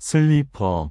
슬리퍼